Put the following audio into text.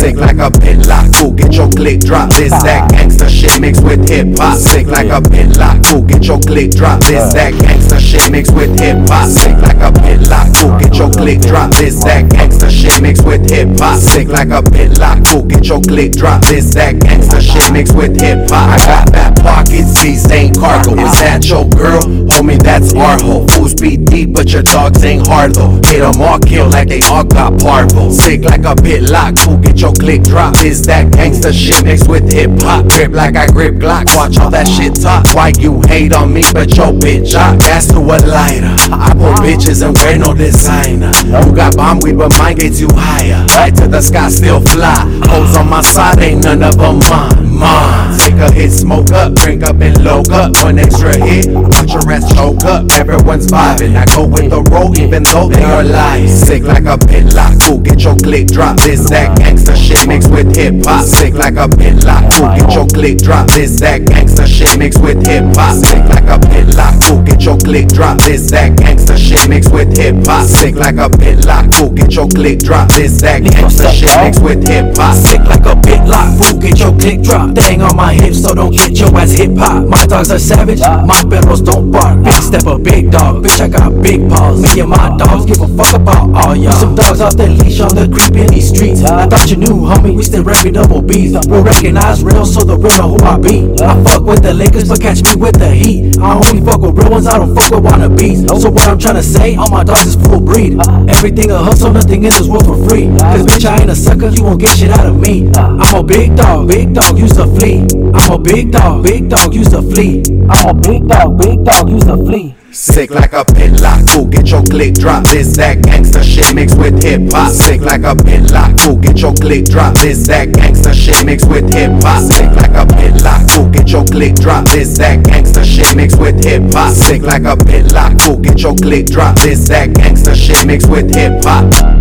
Sick like a pit lock. Ooh, get your click drop. This that gangsta shit mixed with hip hop. Sick like a pit lock. Ooh, get your click drop. This that gangsta shit mixed with hip hop. Sick like a pit lock. Ooh, get your click drop. This that gangsta shit mixed with hip hop. Sick like a pit lock. Ooh, get your click drop. This that gangsta shit mixed with hip hop. I got fat pockets, these ain't cargo. Is that your girl? Homie, that's our hoe. Fools be deep, but your dogs ain't hard though. Hit 'em all kill like they all got parvo. Sick like a pit lock. Ooh, get your click drop. Is that gangsta shit mixed with hip hop? Grip like I grip Glocks. Watch all that shit talk. Why you hate on me, but your bitch I gas to a lighter. I pull bitches and wear no designer. You got bomb weed, but mine gets you higher. Right to the sky, still fly. Hoes on my side, ain't none of them mine. Mine. Take a hit, smoke up, drink up and load up. One extra hit, watch your ass choke up. Everyone's vibing. I go with the roll, even though they are lying. Sick like a pit lock. Ooh, get your click drop. This that gangsta shit mixed with hip hop. Sick like a pit lock. Ooh, get your click drop. This that gangsta shit mixed with hip hop. Sick like a pit lock. Ooh, get your click drop. This that gangsta shit mixed with hip hop. Sick like a pit lock. Ooh, get your click drop. This that gangsta shit mixed with hip hop. Sick like a big lock, fool, get your click drop. Ain't on my hips, so don't get your ass hip hop. My dogs are savage, uh. my perros don't bark. Big step a big dog, bitch, I got big paws. Me and my dogs give a fuck about all y'all. Some dogs off the leash on the creep in these streets. Uh. I thought you knew, homie, we still rapping double B's. Real uh. recognize real, so the real know who I be. I fuck with the Lakers, but catch me with the Heat. I only fuck with ones, I don't fuck with wannabes. So what I'm trying to say, all my dogs is full breed. Everything a hustle, nothing in this world for free. Cause bitch, I ain't a sucker, you won't get shit out of me. I'm a big dog, big dog, use to flee. I'm a big dog, big dog, use to flee. I'm a big dog, big dog, use to flee. Sick like a pit lock. Ooh, get your click drop. This that gangsta shit mixed with hip hop. Sick like a pit lock. Ooh, get your click drop. This that gangsta shit mixed with hip hop. Sick like a pit lock. Ooh, get your click drop. This that gangsta shit mixed with hip hop. Sick like a pit lock. Ooh, get your click drop. This that gangsta shit mixed with hip hop.